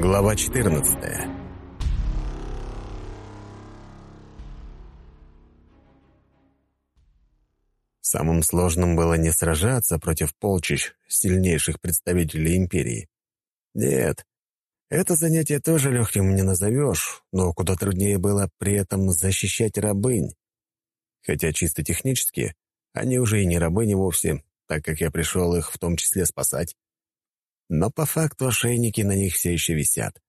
Глава 14 Самым сложным было не сражаться против полчищ сильнейших представителей империи. Нет, это занятие тоже легким не назовешь, но куда труднее было при этом защищать рабынь. Хотя чисто технически они уже и не рабыни вовсе, так как я пришел их в том числе спасать. Но по факту ошейники на них все еще висят.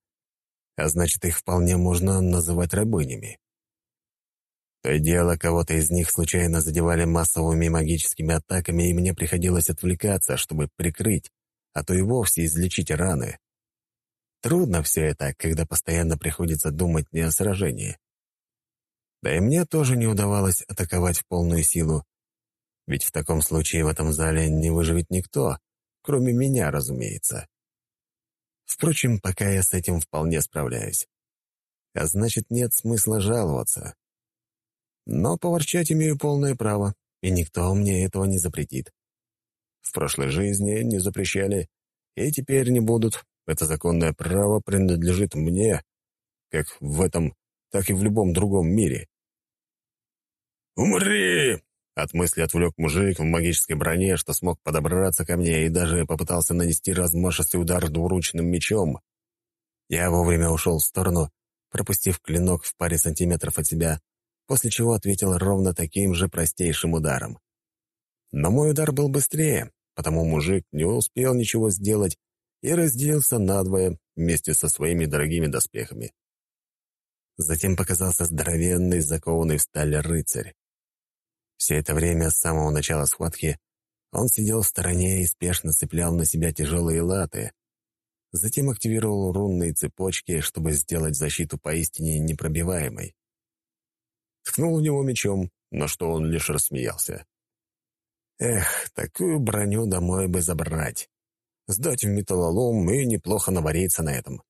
А значит, их вполне можно называть рабынями. То дело, кого-то из них случайно задевали массовыми магическими атаками, и мне приходилось отвлекаться, чтобы прикрыть, а то и вовсе излечить раны. Трудно все это, когда постоянно приходится думать не о сражении. Да и мне тоже не удавалось атаковать в полную силу, ведь в таком случае в этом зале не выживет никто, Кроме меня, разумеется. Впрочем, пока я с этим вполне справляюсь. А значит, нет смысла жаловаться. Но поворчать имею полное право, и никто мне этого не запретит. В прошлой жизни не запрещали, и теперь не будут. Это законное право принадлежит мне, как в этом, так и в любом другом мире. «Умри!» От мысли отвлек мужик в магической броне, что смог подобраться ко мне и даже попытался нанести размашистый удар двуручным мечом. Я вовремя ушел в сторону, пропустив клинок в паре сантиметров от себя, после чего ответил ровно таким же простейшим ударом. Но мой удар был быстрее, потому мужик не успел ничего сделать и разделился надвое вместе со своими дорогими доспехами. Затем показался здоровенный, закованный в сталь рыцарь. Все это время, с самого начала схватки, он сидел в стороне и спешно цеплял на себя тяжелые латы. Затем активировал рунные цепочки, чтобы сделать защиту поистине непробиваемой. Ткнул в него мечом, на что он лишь рассмеялся. Эх, такую броню домой бы забрать. Сдать в металлолом и неплохо навариться на этом.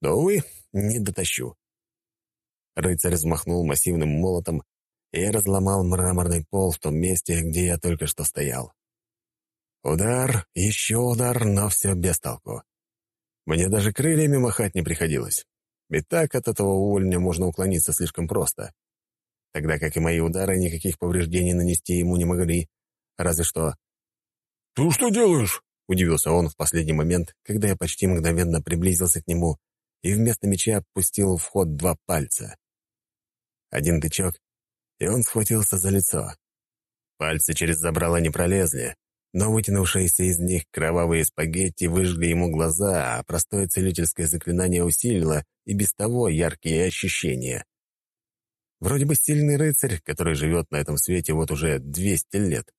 Да, увы, не дотащу. Рыцарь взмахнул массивным молотом, и разломал мраморный пол в том месте, где я только что стоял. Удар, еще удар, но все без толку. Мне даже крыльями махать не приходилось. И так от этого увольня можно уклониться слишком просто. Тогда как и мои удары никаких повреждений нанести ему не могли. Разве что... «Ты что делаешь?» — удивился он в последний момент, когда я почти мгновенно приблизился к нему и вместо меча опустил в ход два пальца. Один тычок, и он схватился за лицо. Пальцы через забрало не пролезли, но вытянувшиеся из них кровавые спагетти выжгли ему глаза, а простое целительское заклинание усилило и без того яркие ощущения. Вроде бы сильный рыцарь, который живет на этом свете вот уже 200 лет.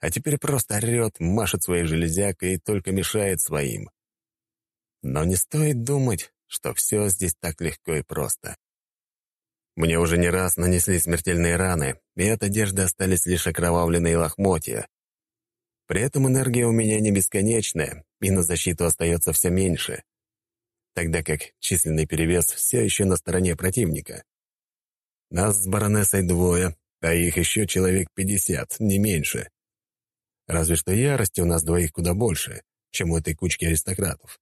А теперь просто орет, машет своей железякой и только мешает своим. Но не стоит думать, что все здесь так легко и просто. Мне уже не раз нанесли смертельные раны, и от одежды остались лишь окровавленные лохмотья. При этом энергия у меня не бесконечная, и на защиту остается все меньше, тогда как численный перевес все еще на стороне противника. Нас с баронессой двое, а их еще человек пятьдесят, не меньше. Разве что ярости у нас двоих куда больше, чем у этой кучки аристократов.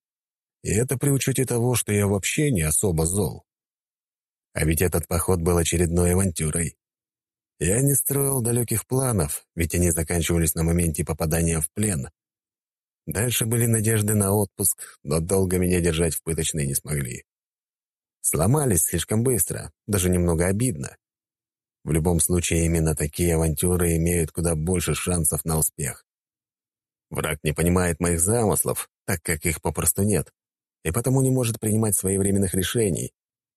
И это при учете того, что я вообще не особо зол. А ведь этот поход был очередной авантюрой. Я не строил далеких планов, ведь они заканчивались на моменте попадания в плен. Дальше были надежды на отпуск, но долго меня держать в пыточной не смогли. Сломались слишком быстро, даже немного обидно. В любом случае, именно такие авантюры имеют куда больше шансов на успех. Враг не понимает моих замыслов, так как их попросту нет, и потому не может принимать своевременных решений,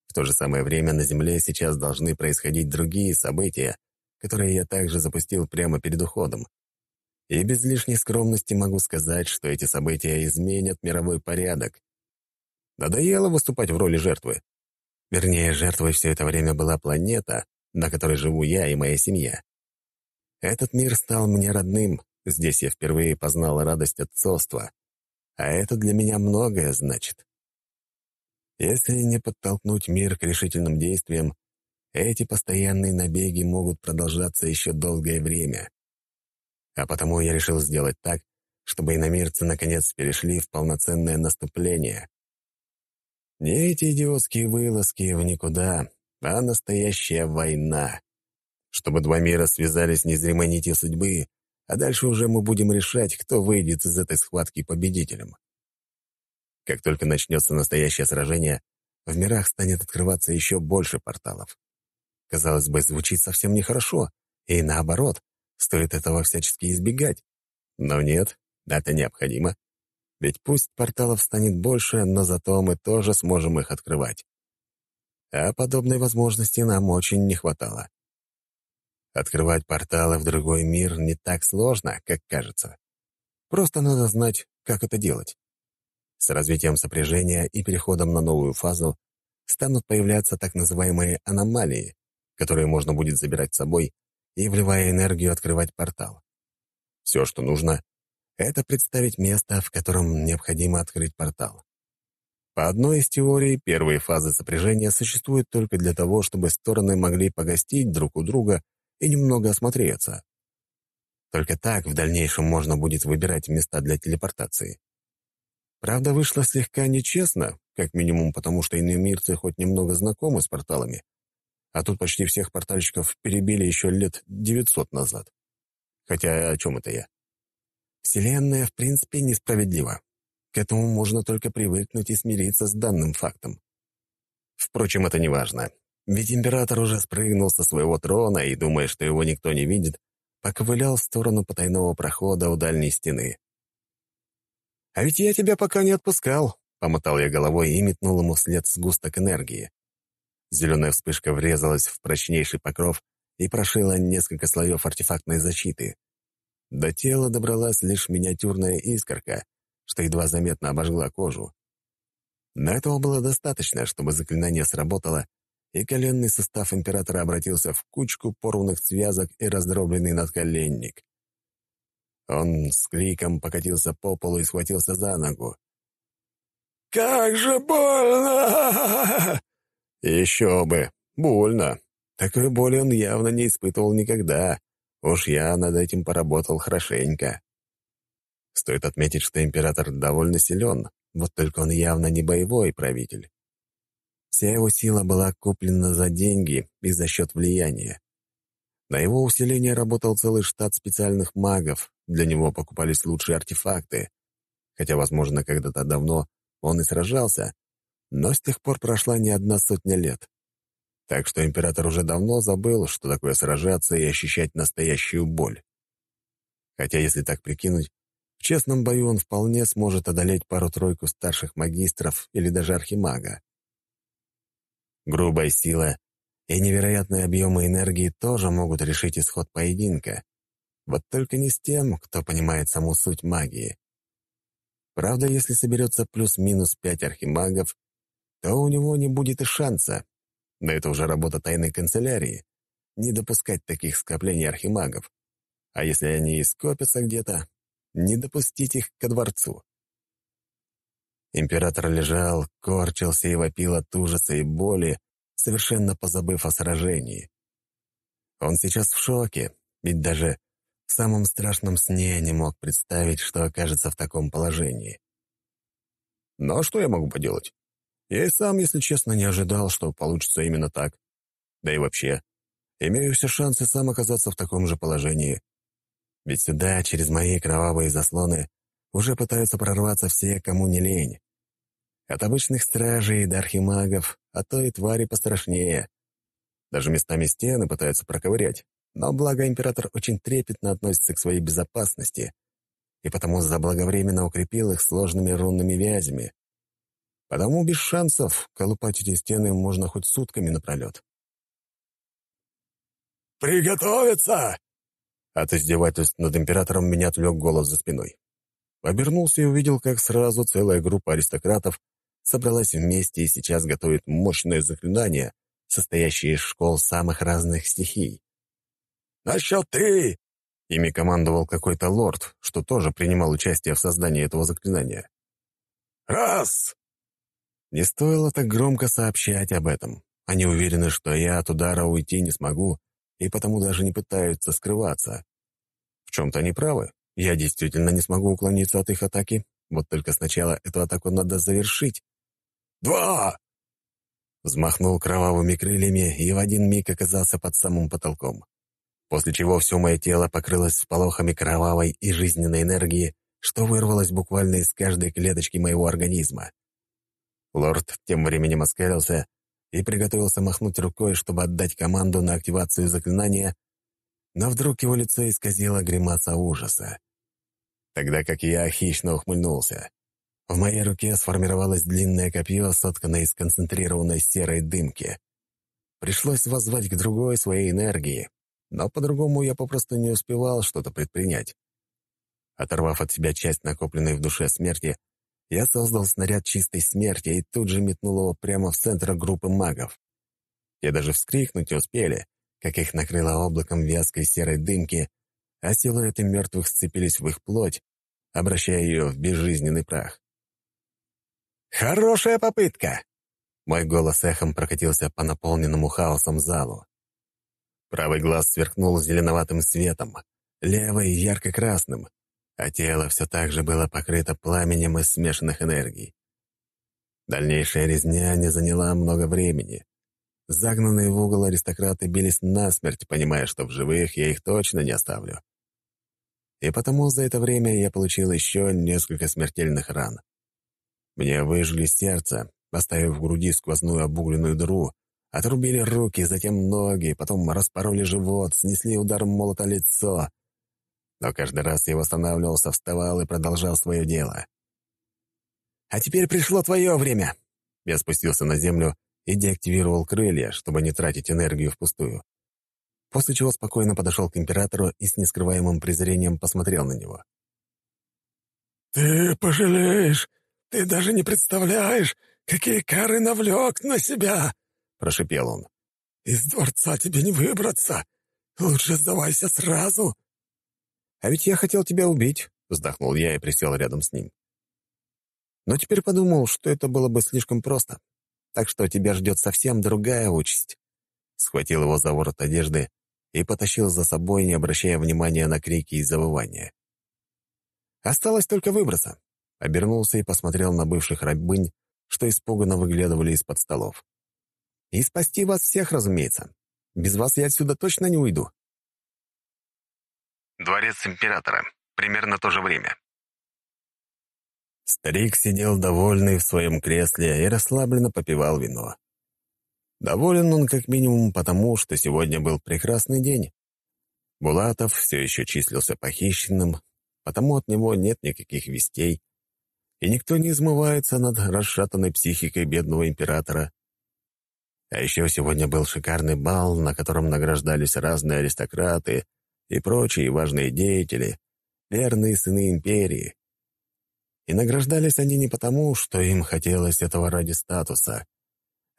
в то же самое время на Земле сейчас должны происходить другие события, которые я также запустил прямо перед уходом. И без лишней скромности могу сказать, что эти события изменят мировой порядок. Надоело выступать в роли жертвы. Вернее, жертвой все это время была планета, на которой живу я и моя семья. Этот мир стал мне родным, здесь я впервые познал радость отцовства. А это для меня многое значит. Если не подтолкнуть мир к решительным действиям, эти постоянные набеги могут продолжаться еще долгое время. А потому я решил сделать так, чтобы иномирцы наконец перешли в полноценное наступление. Не эти идиотские вылазки в никуда, а настоящая война. Чтобы два мира связались незримой нитью судьбы, а дальше уже мы будем решать, кто выйдет из этой схватки победителем. Как только начнется настоящее сражение, в мирах станет открываться еще больше порталов. Казалось бы, звучит совсем нехорошо, и наоборот, стоит этого всячески избегать. Но нет, это необходимо. Ведь пусть порталов станет больше, но зато мы тоже сможем их открывать. А подобной возможности нам очень не хватало. Открывать порталы в другой мир не так сложно, как кажется. Просто надо знать, как это делать. С развитием сопряжения и переходом на новую фазу станут появляться так называемые аномалии, которые можно будет забирать с собой и, вливая энергию, открывать портал. Все, что нужно, это представить место, в котором необходимо открыть портал. По одной из теорий, первые фазы сопряжения существуют только для того, чтобы стороны могли погостить друг у друга и немного осмотреться. Только так в дальнейшем можно будет выбирать места для телепортации. Правда, вышло слегка нечестно, как минимум потому, что иные мирцы хоть немного знакомы с порталами, а тут почти всех портальщиков перебили еще лет 900 назад. Хотя о чем это я? Вселенная, в принципе, несправедлива. К этому можно только привыкнуть и смириться с данным фактом. Впрочем, это не важно. Ведь император уже спрыгнул со своего трона и, думая, что его никто не видит, поковылял в сторону потайного прохода у дальней стены. «А ведь я тебя пока не отпускал», — помотал я головой и метнул ему вслед сгусток энергии. Зеленая вспышка врезалась в прочнейший покров и прошила несколько слоев артефактной защиты. До тела добралась лишь миниатюрная искорка, что едва заметно обожгла кожу. Но этого было достаточно, чтобы заклинание сработало, и коленный состав императора обратился в кучку порванных связок и раздробленный надколенник. Он с криком покатился по полу и схватился за ногу. «Как же больно!» «Еще бы! Больно! Такой боли он явно не испытывал никогда. Уж я над этим поработал хорошенько. Стоит отметить, что император довольно силен, вот только он явно не боевой правитель. Вся его сила была куплена за деньги и за счет влияния. На его усиление работал целый штат специальных магов, для него покупались лучшие артефакты. Хотя, возможно, когда-то давно он и сражался, но с тех пор прошла не одна сотня лет. Так что император уже давно забыл, что такое сражаться и ощущать настоящую боль. Хотя, если так прикинуть, в честном бою он вполне сможет одолеть пару-тройку старших магистров или даже архимага. Грубая сила и невероятные объемы энергии тоже могут решить исход поединка. Вот только не с тем, кто понимает саму суть магии. Правда, если соберется плюс-минус пять архимагов, то у него не будет и шанса, но это уже работа тайной канцелярии. Не допускать таких скоплений архимагов. А если они и скопятся где-то, не допустить их ко дворцу. Император лежал, корчился и вопил от ужаса и боли, совершенно позабыв о сражении. Он сейчас в шоке, ведь даже в самом страшном сне не мог представить, что окажется в таком положении. Но что я могу поделать? Я и сам, если честно, не ожидал, что получится именно так. Да и вообще, имею все шансы сам оказаться в таком же положении. Ведь сюда, через мои кровавые заслоны, уже пытаются прорваться все, кому не лень. От обычных стражей до архимагов, а то и твари пострашнее. Даже местами стены пытаются проковырять, но благо император очень трепетно относится к своей безопасности и потому заблаговременно укрепил их сложными рунными вязями, Потому без шансов колупать эти стены можно хоть сутками напролет. «Приготовиться!» От издевательств над императором меня отвлек голос за спиной. Обернулся и увидел, как сразу целая группа аристократов собралась вместе и сейчас готовит мощное заклинание, состоящее из школ самых разных стихий. «На счет три!» Ими командовал какой-то лорд, что тоже принимал участие в создании этого заклинания. «Раз, не стоило так громко сообщать об этом. Они уверены, что я от удара уйти не смогу, и потому даже не пытаются скрываться. В чем-то они правы. Я действительно не смогу уклониться от их атаки, вот только сначала эту атаку надо завершить. Два!» Взмахнул кровавыми крыльями и в один миг оказался под самым потолком. После чего все мое тело покрылось сполохами кровавой и жизненной энергии, что вырвалось буквально из каждой клеточки моего организма. Лорд тем временем оскалился и приготовился махнуть рукой, чтобы отдать команду на активацию заклинания, но вдруг его лицо исказило гримаса ужаса. Тогда как я хищно ухмыльнулся. В моей руке сформировалось длинное копье, сотканное из концентрированной серой дымки. Пришлось воззвать к другой своей энергии, но по-другому я попросту не успевал что-то предпринять. Оторвав от себя часть накопленной в душе смерти, я создал снаряд чистой смерти и тут же метнул его прямо в центр группы магов. Те даже вскрикнуть успели, как их накрыло облаком вязкой серой дымки, а силуэты мертвых сцепились в их плоть, обращая ее в безжизненный прах. «Хорошая попытка!» Мой голос эхом прокатился по наполненному хаосом залу. Правый глаз сверкнул зеленоватым светом, левый — ярко-красным, а тело все так же было покрыто пламенем из смешанных энергий. Дальнейшая резня не заняла много времени. Загнанные в угол аристократы бились насмерть, понимая, что в живых я их точно не оставлю. И потому за это время я получил еще несколько смертельных ран. Мне выжгли сердце, оставив в груди сквозную обугленную дыру, отрубили руки, затем ноги, потом распороли живот, снесли ударом молота лицо, но каждый раз я восстанавливался, вставал и продолжал свое дело. «А теперь пришло твое время!» Я спустился на землю и деактивировал крылья, чтобы не тратить энергию впустую. После чего спокойно подошел к императору и с нескрываемым презрением посмотрел на него. «Ты пожалеешь! Ты даже не представляешь, какие кары навлек на себя!» — прошипел он. «Из дворца тебе не выбраться! Лучше сдавайся сразу!» «А ведь я хотел тебя убить», — вздохнул я и присел рядом с ним. Но теперь подумал, что это было бы слишком просто. Так что тебя ждет совсем другая участь. Схватил его за ворот одежды и потащил за собой, не обращая внимания на крики и завывания. Осталось только выброса. Обернулся и посмотрел на бывших рабынь, что испуганно выглядывали из-под столов. «И спасти вас всех, разумеется. Без вас я отсюда точно не уйду». Дворец императора. Примерно то же время. Старик сидел довольный в своем кресле и расслабленно попивал вино. Доволен он как минимум потому, что сегодня был прекрасный день. Булатов все еще числился похищенным, потому от него нет никаких вестей, и никто не измывается над расшатанной психикой бедного императора. А еще сегодня был шикарный бал, на котором награждались разные аристократы — и прочие важные деятели, верные сыны империи. И награждались они не потому, что им хотелось этого ради статуса,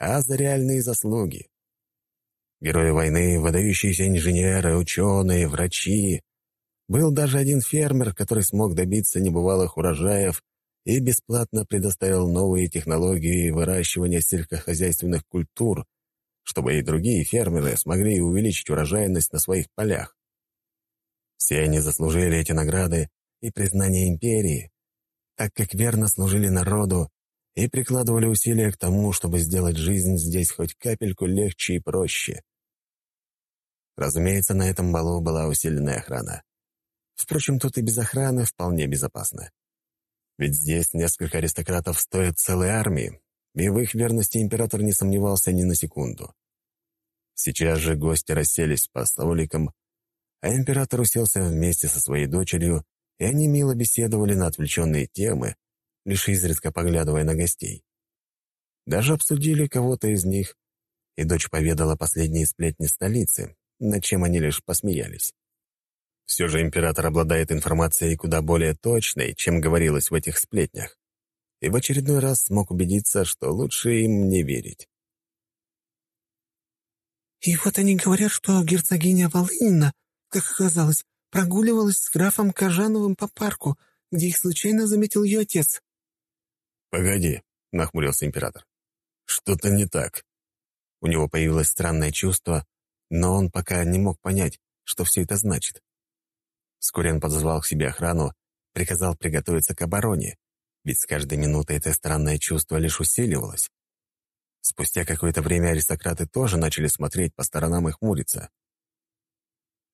а за реальные заслуги. Герои войны, выдающиеся инженеры, ученые, врачи. Был даже один фермер, который смог добиться небывалых урожаев и бесплатно предоставил новые технологии выращивания сельскохозяйственных культур, чтобы и другие фермеры смогли увеличить урожайность на своих полях. Все они заслужили эти награды и признание империи, так как верно служили народу и прикладывали усилия к тому, чтобы сделать жизнь здесь хоть капельку легче и проще. Разумеется, на этом балу была усиленная охрана. Впрочем, тут и без охраны вполне безопасно. Ведь здесь несколько аристократов стоят целой армии, и в их верности император не сомневался ни на секунду. Сейчас же гости расселись по столикам, а император уселся вместе со своей дочерью, и они мило беседовали на отвлеченные темы, лишь изредка поглядывая на гостей. Даже обсудили кого-то из них, и дочь поведала последние сплетни столицы, над чем они лишь посмеялись. Все же император обладает информацией куда более точной, чем говорилось в этих сплетнях, и в очередной раз смог убедиться, что лучше им не верить. «И вот они говорят, что герцогиня Волынина как оказалось, прогуливалась с графом Кожановым по парку, где их случайно заметил ее отец». «Погоди», — нахмурился император. «Что-то не так». У него появилось странное чувство, но он пока не мог понять, что все это значит. Вскоре он подозвал к себе охрану, приказал приготовиться к обороне, Ведь с каждой минутой это странное чувство лишь усиливалось. Спустя какое-то время аристократы тоже начали смотреть по сторонам и хмуриться.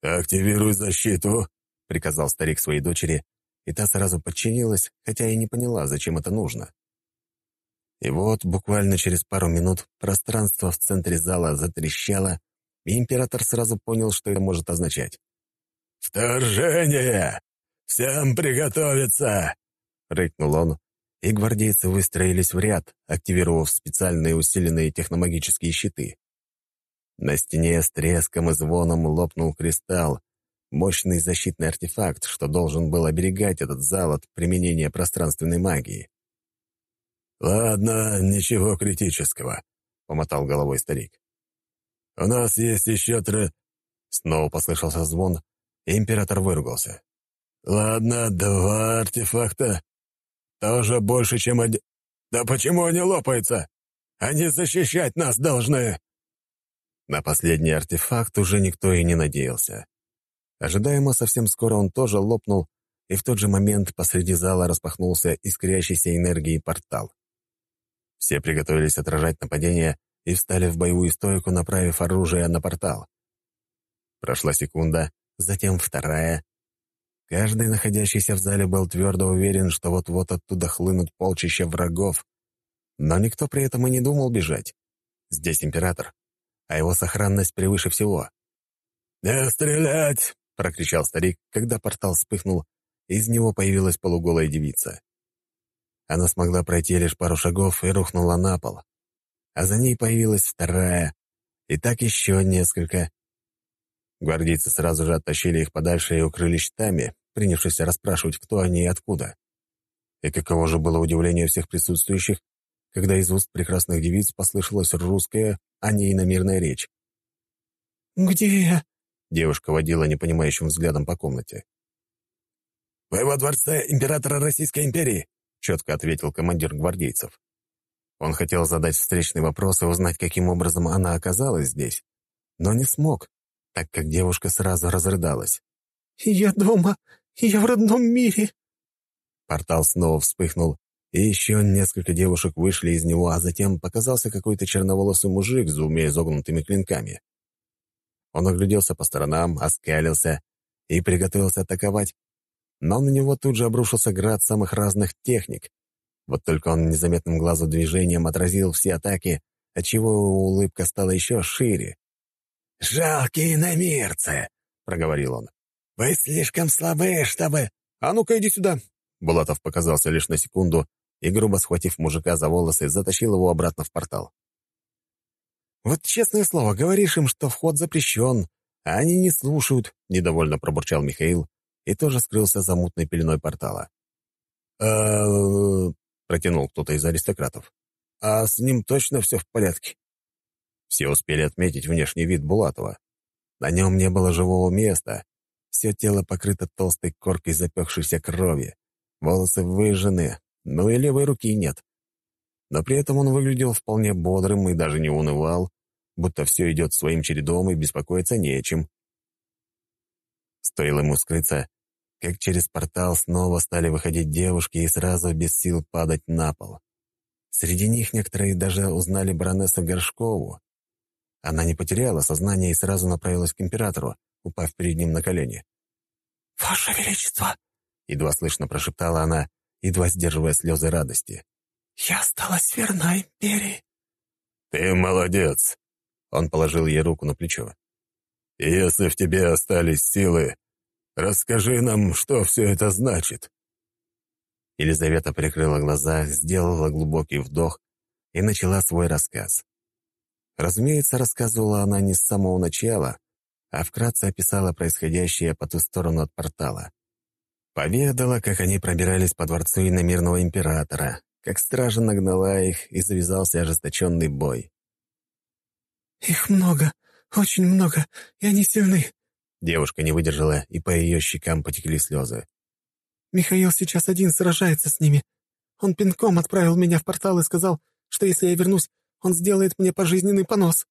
«Активируй защиту», — приказал старик своей дочери, и та сразу подчинилась, хотя и не поняла, зачем это нужно. И вот буквально через пару минут пространство в центре зала затрещало, и император сразу понял, что это может означать. «Вторжение! Всем приготовиться!» — рыкнул он, и гвардейцы выстроились в ряд, активировав специальные усиленные техномагические щиты. На стене с треском и звоном лопнул кристалл, мощный защитный артефакт, что должен был оберегать этот зал от применения пространственной магии. «Ладно, ничего критического», — помотал головой старик. «У нас есть еще три...» Снова послышался звон, и император выругался. «Ладно, два артефакта. Тоже больше, чем один... Да почему они лопаются? Они защищать нас должны!» На последний артефакт уже никто и не надеялся. Ожидаемо совсем скоро он тоже лопнул, и в тот же момент посреди зала распахнулся искрящийся энергией портал. Все приготовились отражать нападение и встали в боевую стойку, направив оружие на портал. Прошла секунда, затем вторая. Каждый, находящийся в зале, был твердо уверен, что вот-вот оттуда хлынут полчища врагов. Но никто при этом и не думал бежать. Здесь император, а его сохранность превыше всего. «Не стрелять!» — прокричал старик, когда портал вспыхнул, и из него появилась полуголая девица. Она смогла пройти лишь пару шагов и рухнула на пол. А за ней появилась вторая, и так еще несколько. Гвардейцы сразу же оттащили их подальше и укрыли щитами, принявшись расспрашивать, кто они и откуда. И каково же было удивление всех присутствующих, когда из уст прекрасных девиц послышалась русская, а не иномирная речь. «Где я?» — девушка водила непонимающим взглядом по комнате. «Вы во дворце императора Российской империи», — четко ответил командир гвардейцев. Он хотел задать встречный вопрос и узнать, каким образом она оказалась здесь, но не смог, так как девушка сразу разрыдалась. «Я дома, я в родном мире». Портал снова вспыхнул, и еще несколько девушек вышли из него, а затем показался какой-то черноволосый мужик с двумя изогнутыми клинками. Он огляделся по сторонам, оскалился и приготовился атаковать, но на него тут же обрушился град самых разных техник. Вот только он незаметным глазу движением отразил все атаки, отчего его улыбка стала еще шире. «Жалкие намерцы!» — проговорил он. «Вы слишком слабы, чтобы...» «А ну-ка, иди сюда!» Булатов показался лишь на секунду и, грубо схватив мужика за волосы, затащил его обратно в портал. «Вот честное слово, говоришь им, что вход запрещен, а они не слушают», — недовольно пробурчал Михаил и тоже скрылся за мутной пеленой портала. «А...» — протянул кто-то из аристократов. «А с ним точно все в порядке?» Все успели отметить внешний вид Булатова. На нем не было живого места. Все тело покрыто толстой коркой запекшейся крови. Волосы выжжены, ну и левой руки нет. Но при этом он выглядел вполне бодрым и даже не унывал, будто все идет своим чередом и беспокоиться не о чем. Стоило ему скрыться, как через портал снова стали выходить девушки и сразу без сил падать на пол. Среди них некоторые даже узнали баронессу Горшкову. Она не потеряла сознание и сразу направилась к императору, упав перед ним на колени. «Ваше Величество!» — едва слышно прошептала она, едва сдерживая слезы радости. «Я осталась верна империи». «Ты молодец!» — он положил ей руку на плечо. «Если в тебе остались силы, расскажи нам, что все это значит». Елизавета прикрыла глаза, сделала глубокий вдох и начала свой рассказ. Разумеется, рассказывала она не с самого начала, а вкратце описала происходящее по ту сторону от портала. Поведала, как они пробирались по дворцу иномирного императора, как стража нагнала их и завязался ожесточенный бой. «Их много, очень много, и они сильны». Девушка не выдержала, и по ее щекам потекли слезы. «Михаил сейчас один сражается с ними. Он пинком отправил меня в портал и сказал, что если я вернусь, он сделает мне пожизненный понос».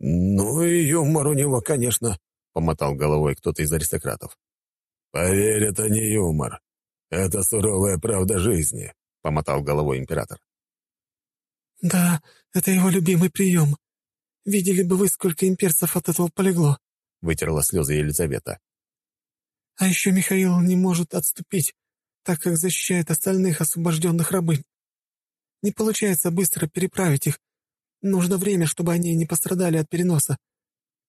«Ну и юмор у него, конечно», — помотал головой кто-то из аристократов. Поверь, это не юмор. Это суровая правда жизни. — помотал головой император. «Да, это его любимый прием. Видели бы вы, сколько имперцев от этого полегло», — вытерла слезы Елизавета. «А еще Михаил не может отступить, так как защищает остальных освобожденных рабынь. Не получается быстро переправить их. Нужно время, чтобы они не пострадали от переноса.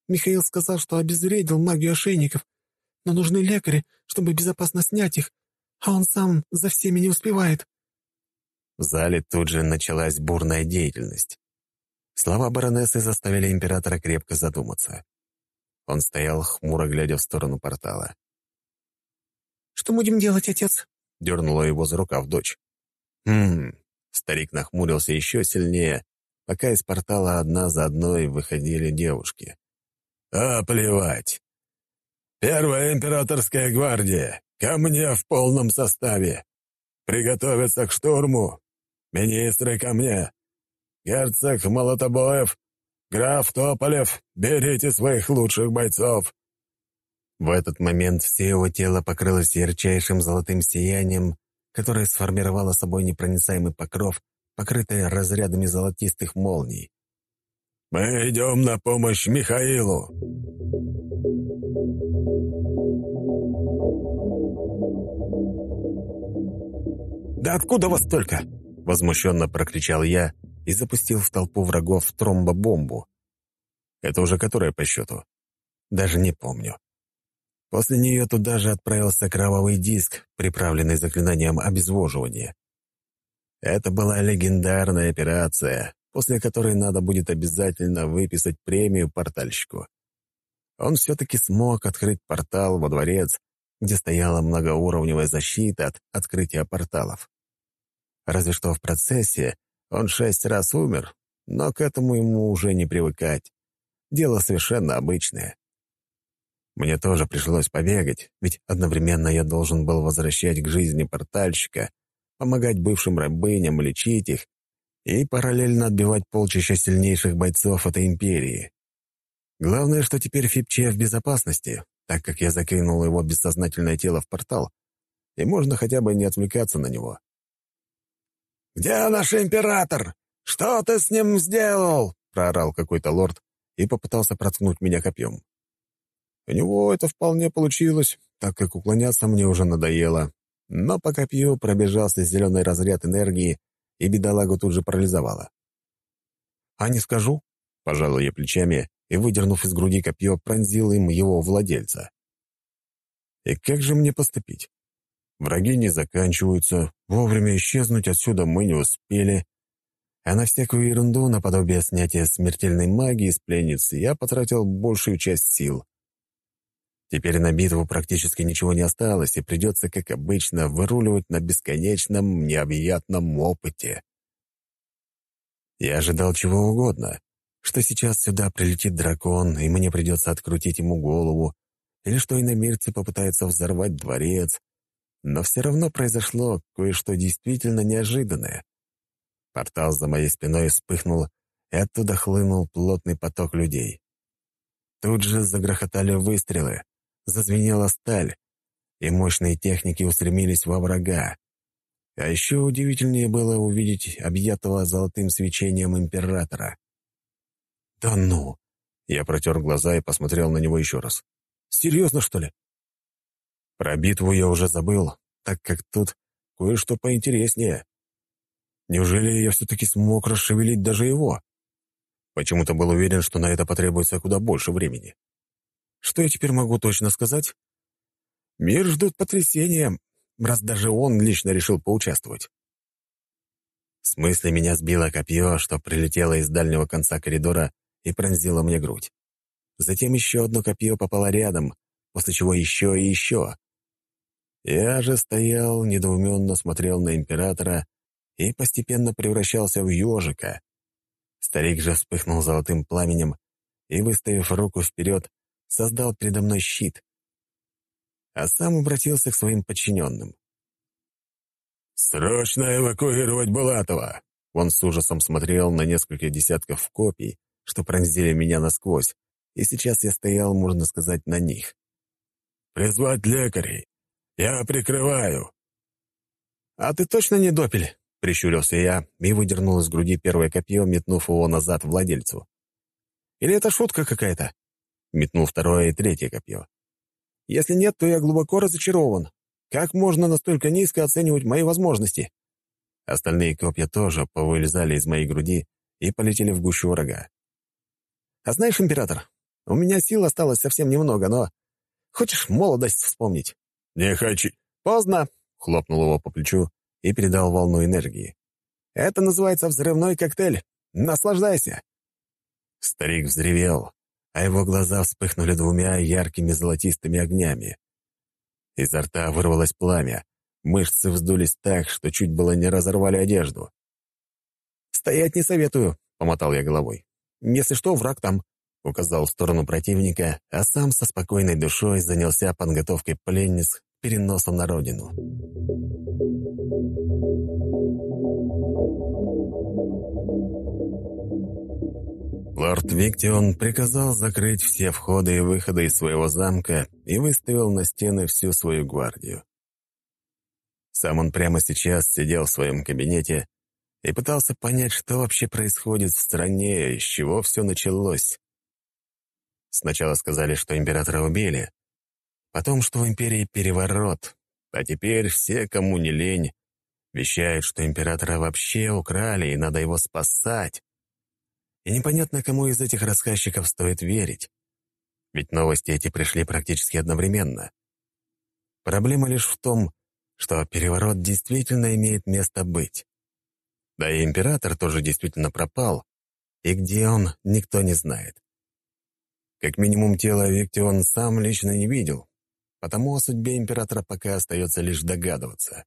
Михаил сказал, что обезвредил магию ошейников, но нужны лекари, чтобы безопасно снять их, а он сам за всеми не успевает». В зале тут же началась бурная деятельность. Слова баронессы заставили императора крепко задуматься. Он стоял, хмуро глядя в сторону портала. «Что будем делать, отец?» — дернула его за рукав дочь. «Хм...» — старик нахмурился еще сильнее, пока из портала одна за одной выходили девушки. «А, плевать! Первая императорская гвардия! Ко мне в полном составе! Приготовиться к штурму! Министры ко мне! Герцог Молотобоев! Граф Тополев! Берите своих лучших бойцов!» В этот момент все его тело покрылось ярчайшим золотым сиянием, которое сформировало собой непроницаемый покров, покрытый разрядами золотистых молний. «Мы идем на помощь Михаилу!» «Да откуда вас столько?» — возмущенно прокричал я и запустил в толпу врагов тромбобомбу. Это уже которая по счету? Даже не помню. После нее туда же отправился кровавый диск, приправленный заклинанием обезвоживания. Это была легендарная операция, после которой надо будет обязательно выписать премию портальщику. Он все-таки смог открыть портал во дворец, где стояла многоуровневая защита от открытия порталов. Разве что в процессе он шесть раз умер, но к этому ему уже не привыкать. Дело совершенно обычное. Мне тоже пришлось побегать, ведь одновременно я должен был возвращать к жизни портальщика, помогать бывшим рабыням, лечить их и параллельно отбивать полчища сильнейших бойцов этой империи. Главное, что теперь Фипче в безопасности, так как я закинул его бессознательное тело в портал, и можно хотя бы не отвлекаться на него. «Где наш император? Что ты с ним сделал?» — проорал какой-то лорд и попытался проткнуть меня копьем. У него это вполне получилось, так как уклоняться мне уже надоело, но по копью пробежался зеленый разряд энергии, и бедолагу тут же парализовало. «А не скажу?» — пожал я плечами и, выдернув из груди копье, пронзил им его владельца. «И как же мне поступить? Враги не заканчиваются, вовремя исчезнуть отсюда мы не успели, а на всякую ерунду наподобие снятия смертельной магии с пленницы я потратил большую часть сил. Теперь на битву практически ничего не осталось, и придется, как обычно, выруливать на бесконечном, необъятном опыте. Я ожидал чего угодно, что сейчас сюда прилетит дракон, и мне придется открутить ему голову, или что иномирцы попытаются взорвать дворец, но все равно произошло кое-что действительно неожиданное. Портал за моей спиной вспыхнул, и оттуда хлынул плотный поток людей. Тут же загрохотали выстрелы, зазвенела сталь, и мощные техники устремились во врага. А еще удивительнее было увидеть объятого золотым свечением императора. «Да ну!» Я протер глаза и посмотрел на него еще раз. «Серьезно, что ли?» Про битву я уже забыл, так как тут кое-что поинтереснее. Неужели я все-таки смог расшевелить даже его? Почему-то был уверен, что на это потребуется куда больше времени. Что я теперь могу точно сказать? Мир ждут потрясения, раз даже он лично решил поучаствовать. В смысле меня сбило копье, что прилетело из дальнего конца коридора и пронзило мне грудь. Затем еще одно копье попало рядом, после чего еще и еще. Я же стоял, недоуменно смотрел на императора и постепенно превращался в ежика. Старик же вспыхнул золотым пламенем и, выставив руку вперед, создал передо мной щит, а сам обратился к своим подчиненным. «Срочно эвакуировать Булатова!» Он с ужасом смотрел на несколько десятков копий, что пронзили меня насквозь, и сейчас я стоял, можно сказать, на них. «Призвать лекарей! Я прикрываю!» «А ты точно не допель?» прищурился я и выдернул из груди первое копье, метнув его назад владельцу. «Или это шутка какая-то?» Метнул второе и третье копье. «Если нет, то я глубоко разочарован. Как можно настолько низко оценивать мои возможности?» Остальные копья тоже повылезали из моей груди и полетели в гущу врага. «А знаешь, император, у меня сил осталось совсем немного, но... Хочешь молодость вспомнить?» «Не хочу». «Поздно!» — хлопнул его по плечу и передал волну энергии. «Это называется взрывной коктейль. Наслаждайся!» Старик взревел, а его глаза вспыхнули двумя яркими золотистыми огнями. Изо рта вырвалось пламя, мышцы вздулись так, что чуть было не разорвали одежду. «Стоять не советую», — помотал я головой. «Если что, враг там», — указал в сторону противника, а сам со спокойной душой занялся подготовкой пленниц к переносу на родину. Лорд Виктион приказал закрыть все входы и выходы из своего замка и выставил на стены всю свою гвардию. Сам он прямо сейчас сидел в своем кабинете и пытался понять, что вообще происходит в стране и с чего все началось. Сначала сказали, что императора убили, потом, что в империи переворот, а теперь все, кому не лень, вещают, что императора вообще украли и надо его спасать. И непонятно, кому из этих рассказчиков стоит верить. Ведь новости эти пришли практически одновременно. Проблема лишь в том, что переворот действительно имеет место быть. Да и император тоже действительно пропал, и где он, никто не знает. Как минимум, тело Виктион сам лично не видел, потому о судьбе императора пока остается лишь догадываться.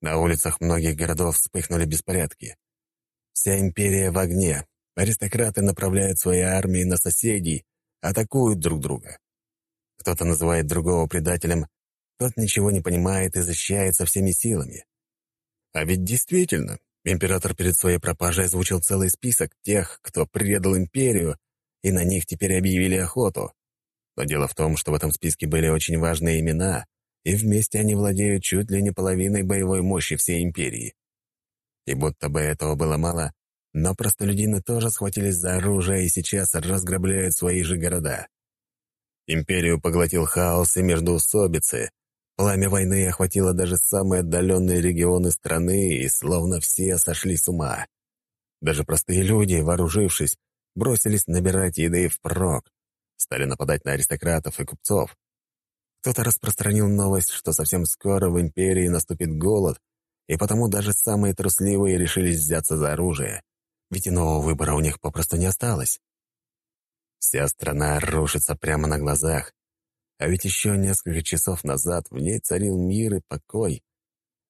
На улицах многих городов вспыхнули беспорядки. Вся империя в огне. Аристократы направляют свои армии на соседей, атакуют друг друга. Кто-то называет другого предателем, тот ничего не понимает и защищается всеми силами. А ведь действительно, император перед своей пропажей озвучил целый список тех, кто предал империю, и на них теперь объявили охоту. Но дело в том, что в этом списке были очень важные имена, и вместе они владеют чуть ли не половиной боевой мощи всей империи. И будто бы этого было мало, но простолюдины тоже схватились за оружие и сейчас разграбляют свои же города. Империю поглотил хаос и междоусобицы. Пламя войны охватило даже самые отдаленные регионы страны, и словно все сошли с ума. Даже простые люди, вооружившись, бросились набирать еды впрок, стали нападать на аристократов и купцов. Кто-то распространил новость, что совсем скоро в империи наступит голод, и потому даже самые трусливые решились взяться за оружие, ведь иного выбора у них попросту не осталось. Вся страна рушится прямо на глазах, а ведь еще несколько часов назад в ней царил мир и покой,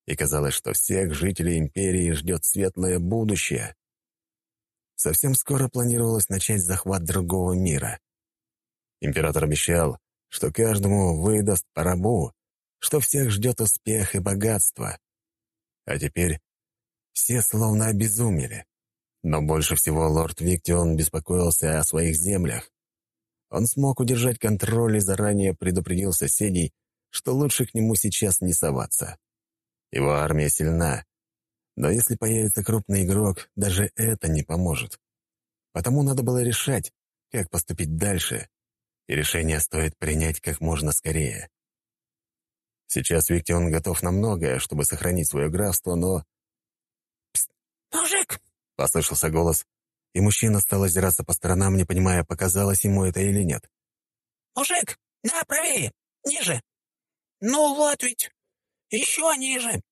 и казалось, что всех жителей империи ждет светлое будущее. Совсем скоро планировалось начать захват другого мира. Император обещал, что каждому выдаст по рабу, что всех ждет успех и богатство. А теперь все словно обезумели. Но больше всего лорд Виктион беспокоился о своих землях. Он смог удержать контроль и заранее предупредил соседей, что лучше к нему сейчас не соваться. Его армия сильна, но если появится крупный игрок, даже это не поможет. Потому надо было решать, как поступить дальше, и решение стоит принять как можно скорее. Сейчас Виктион готов на многое, чтобы сохранить свое графство, но... «Пст, мужик!» — послышался голос, и мужчина стал озираться по сторонам, не понимая, показалось ему это или нет. «Мужик, да, правее, ниже. Ну вот ведь, еще ниже.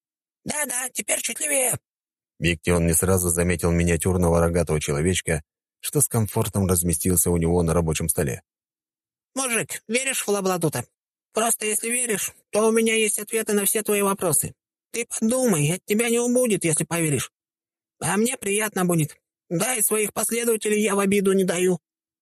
Да-да, теперь чуть левее». Виктион не сразу заметил миниатюрного рогатого человечка, что с комфортом разместился у него на рабочем столе. «Мужик, веришь в Лабладута? Просто если веришь, то у меня есть ответы на все твои вопросы. Ты подумай, от тебя не убудет, если поверишь. А мне приятно будет. Да, и своих последователей я в обиду не даю».